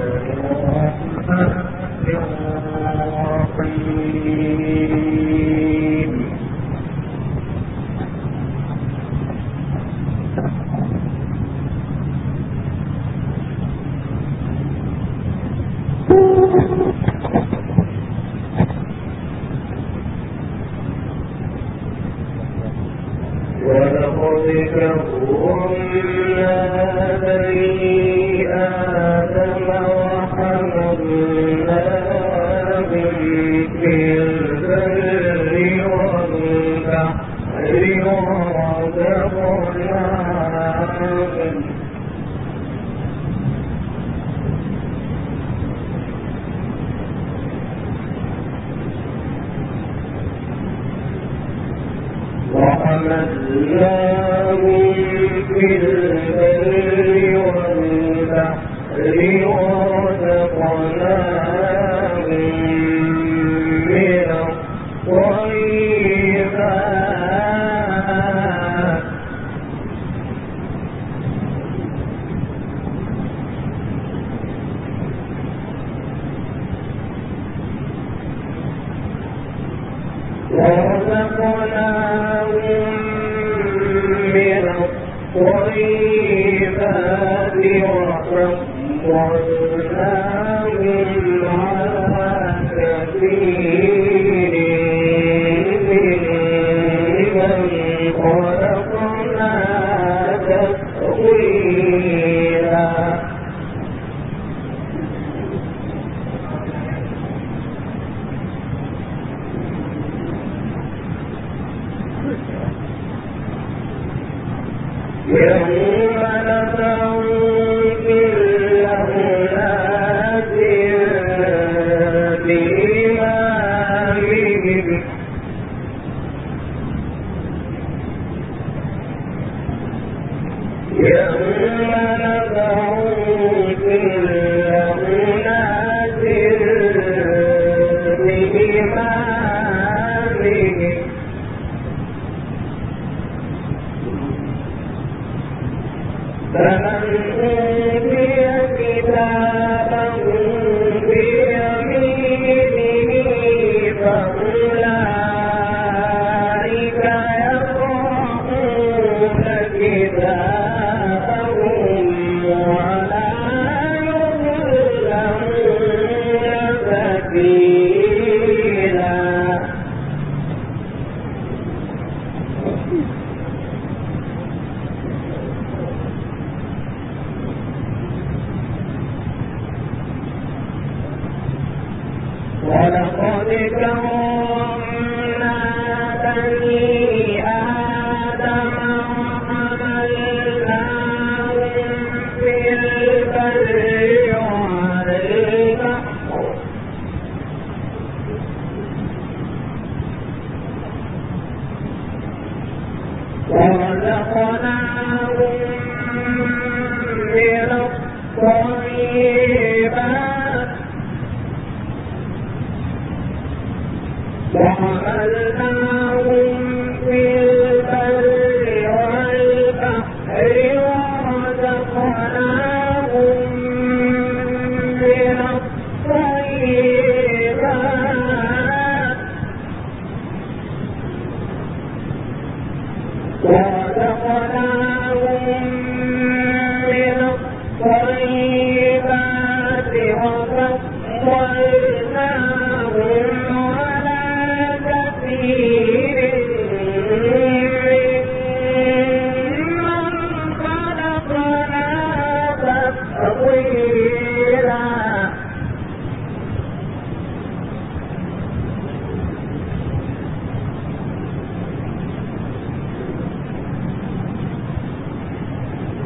الله الحمد وَلَا كَثِيرٍ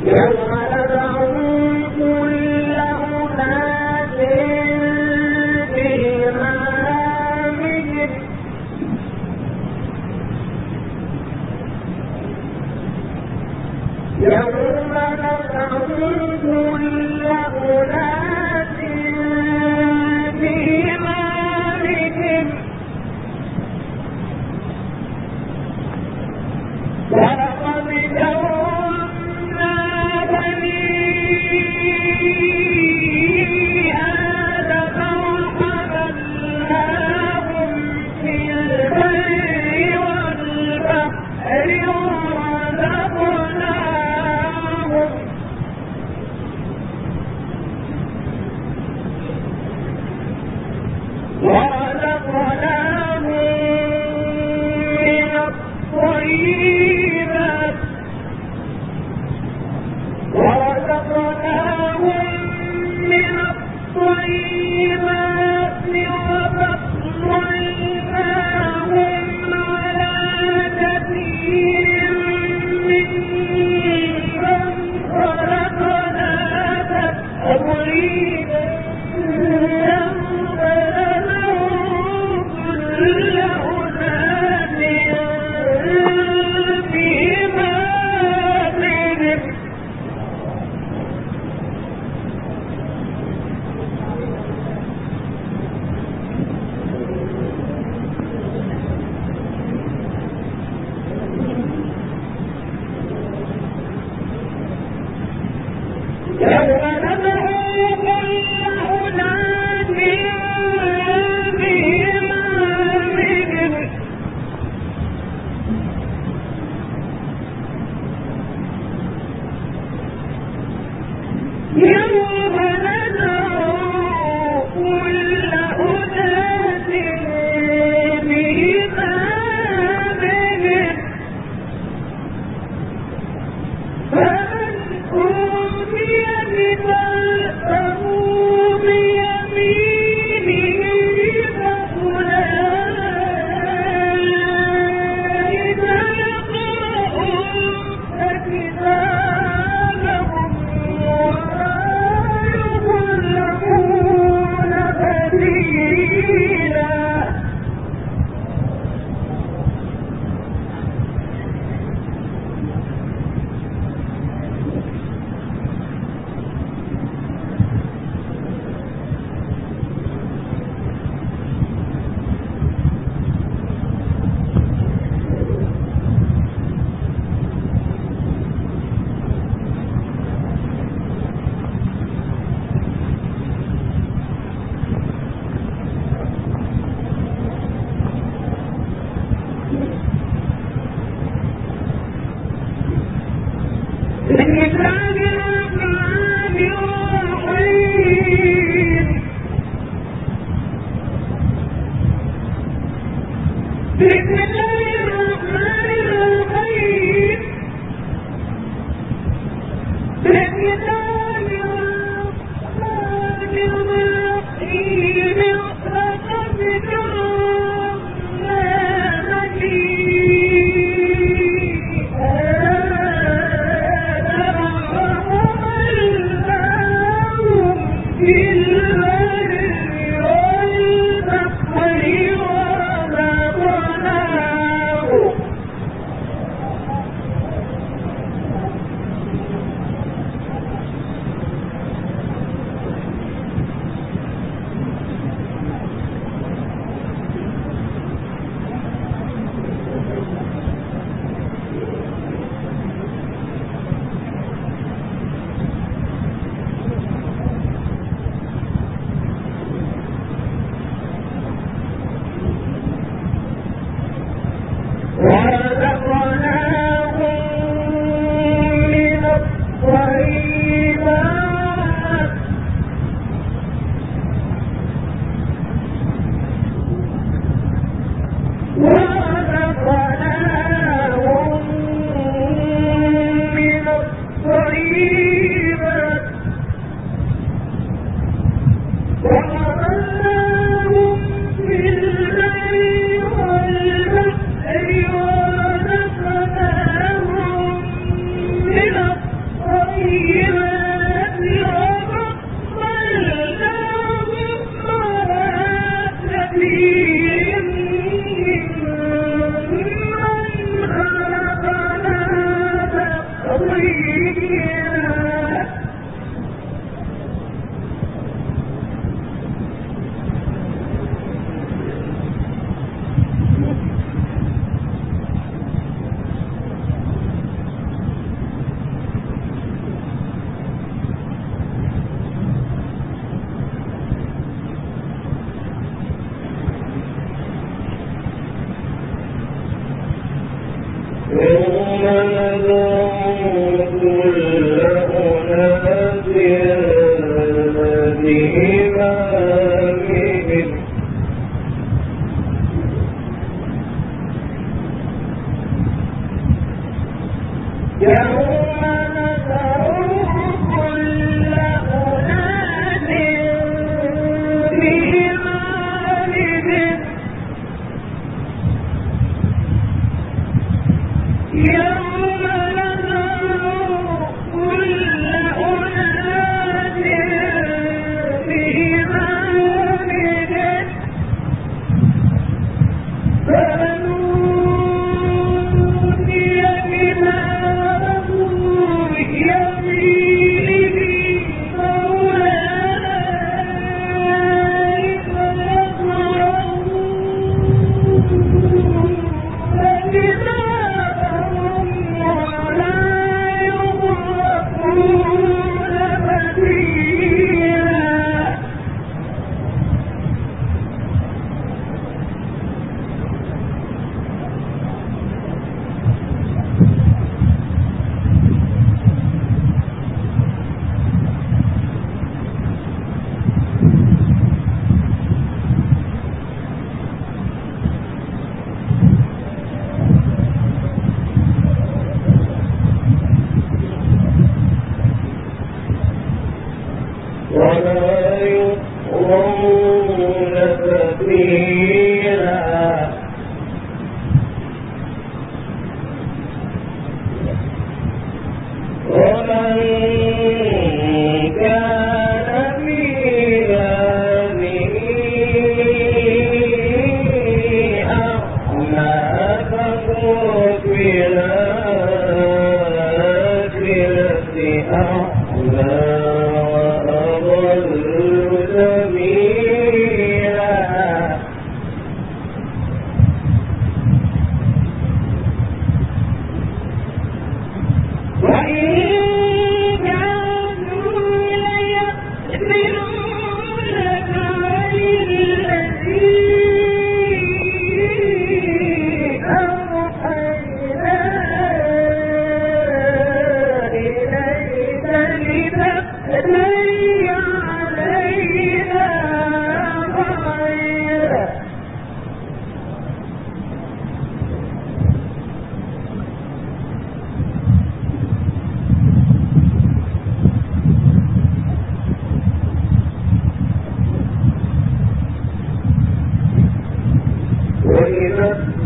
Yeah.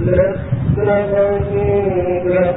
لست مغفورا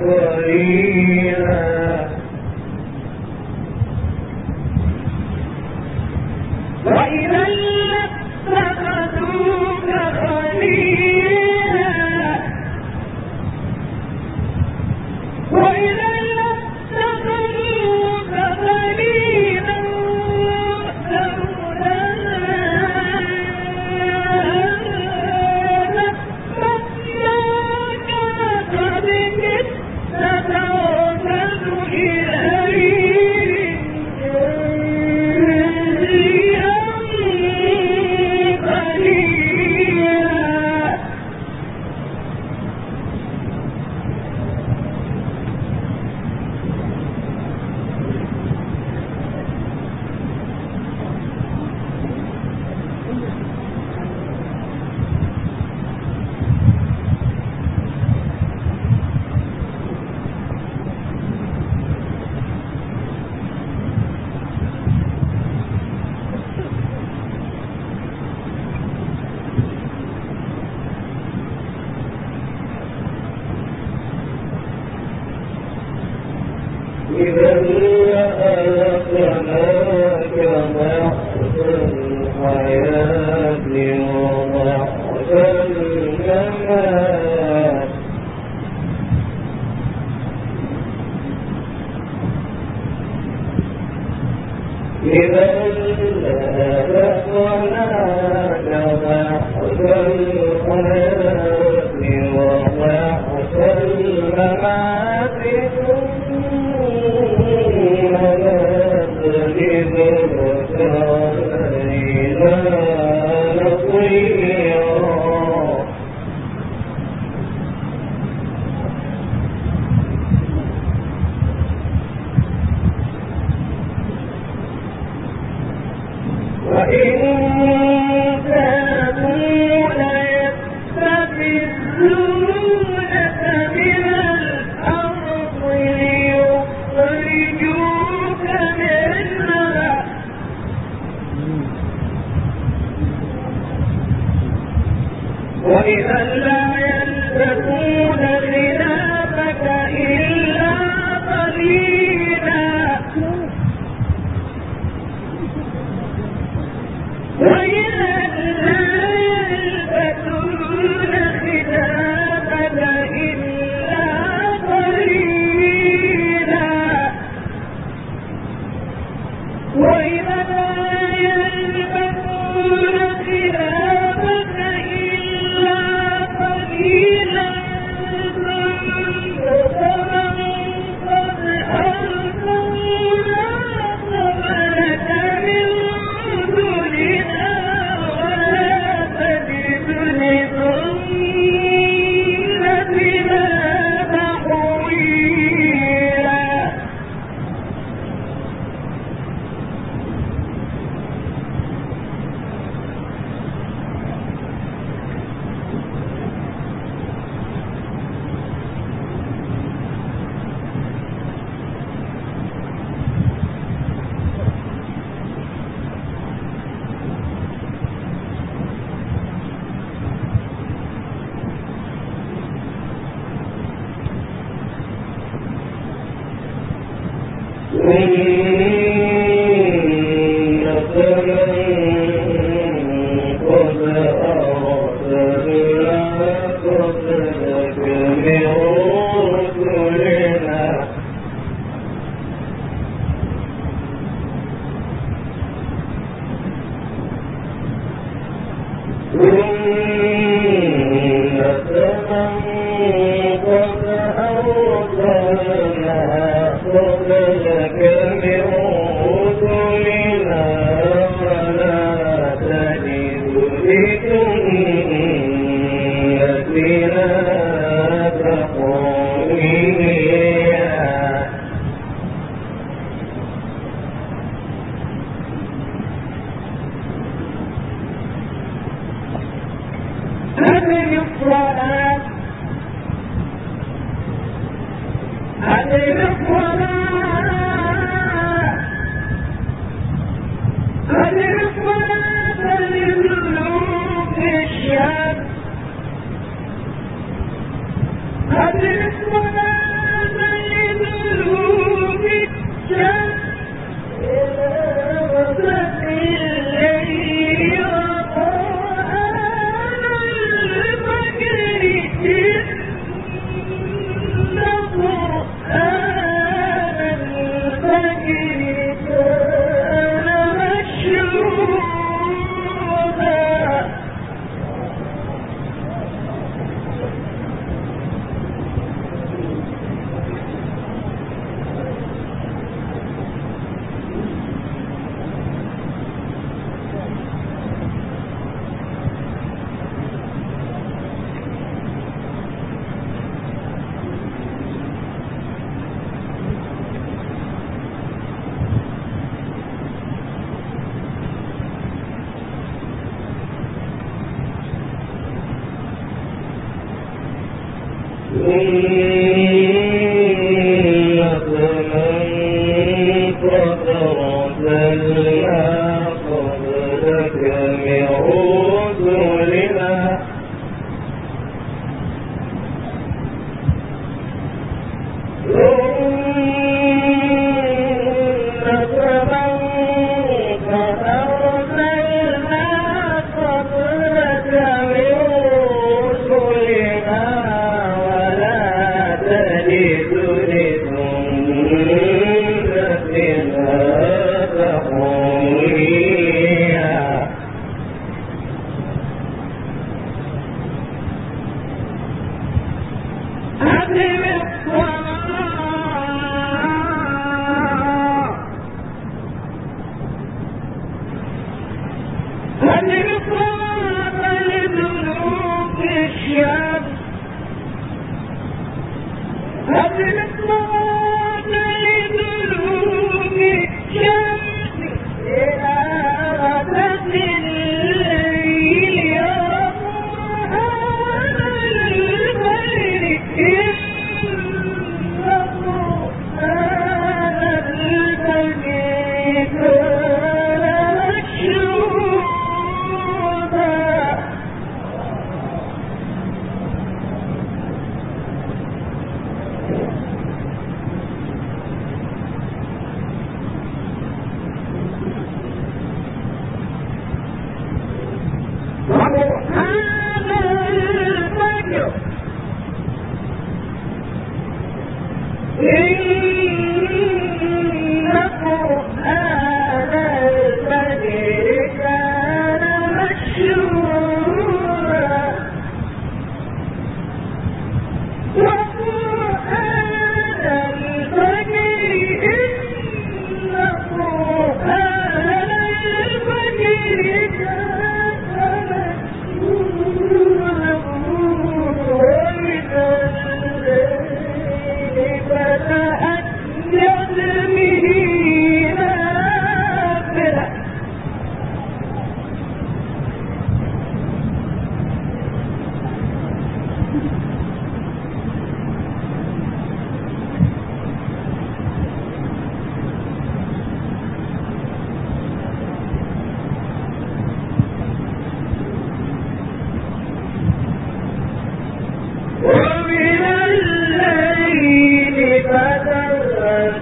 فتولى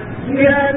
يا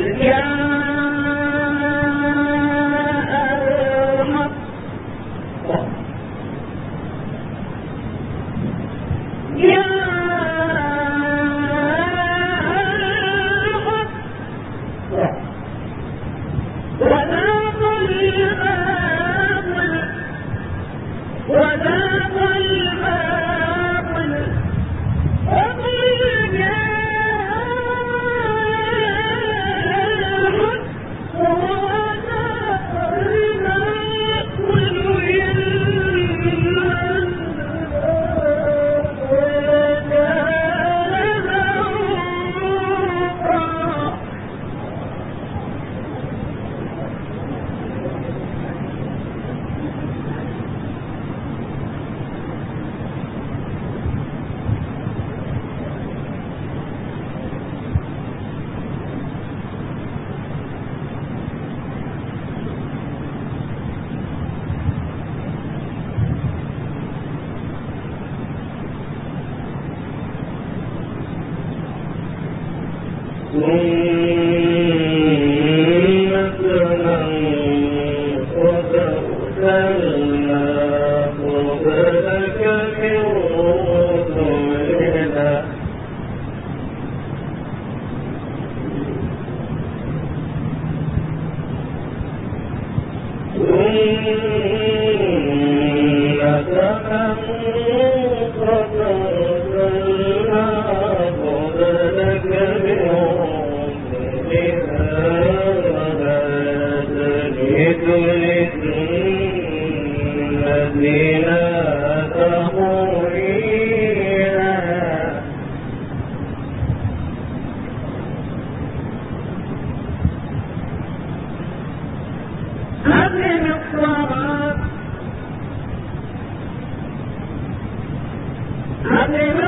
Amen.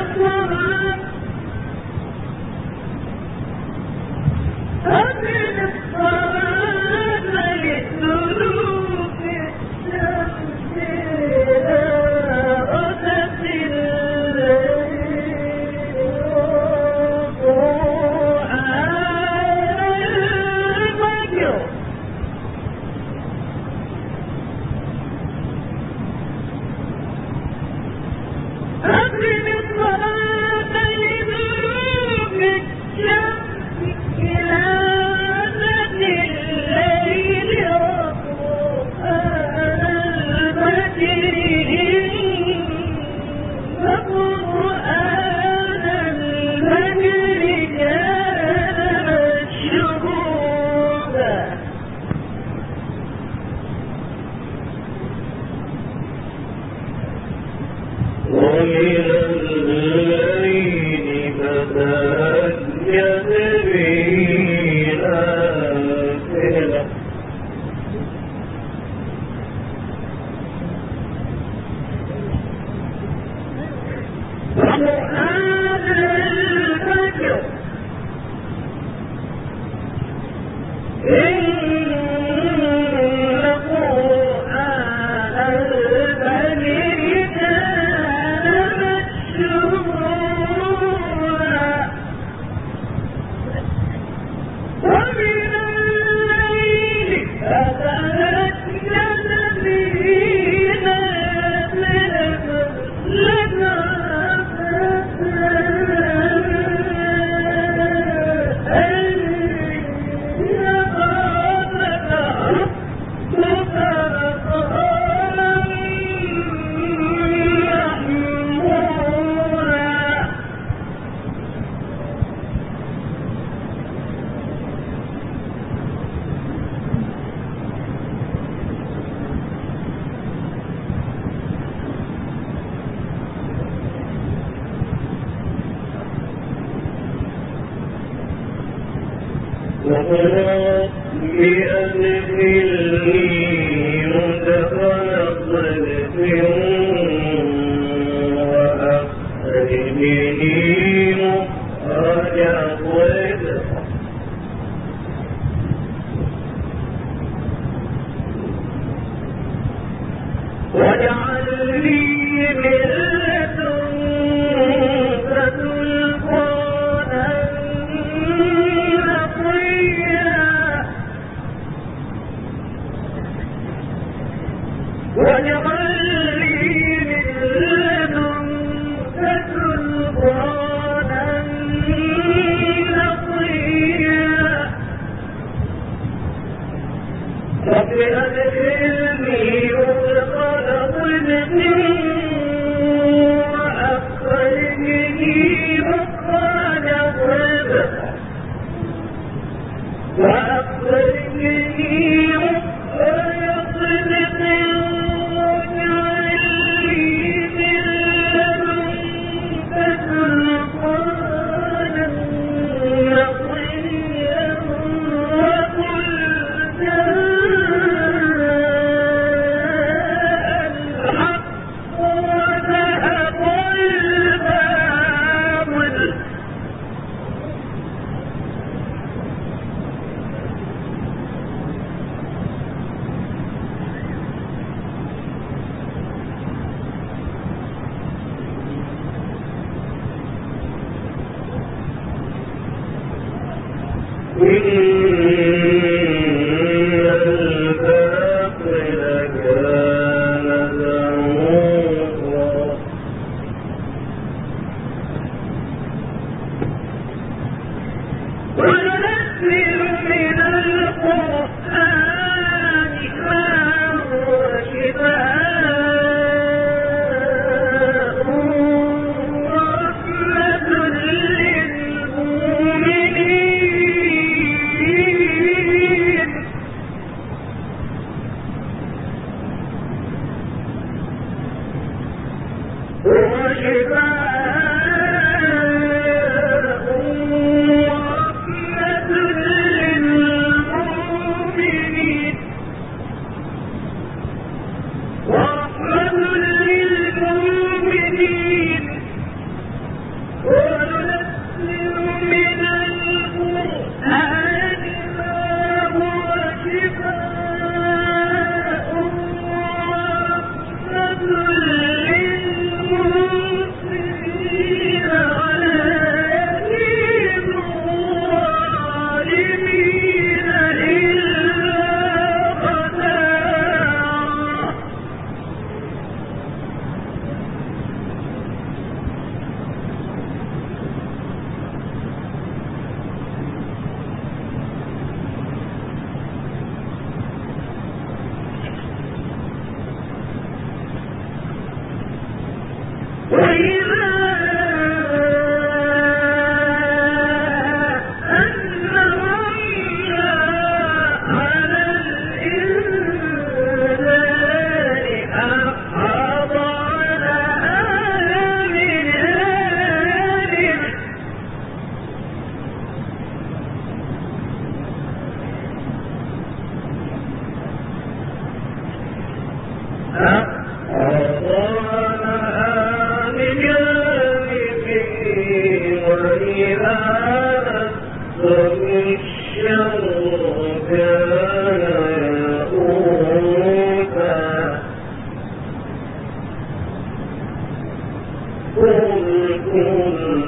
أه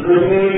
Amém.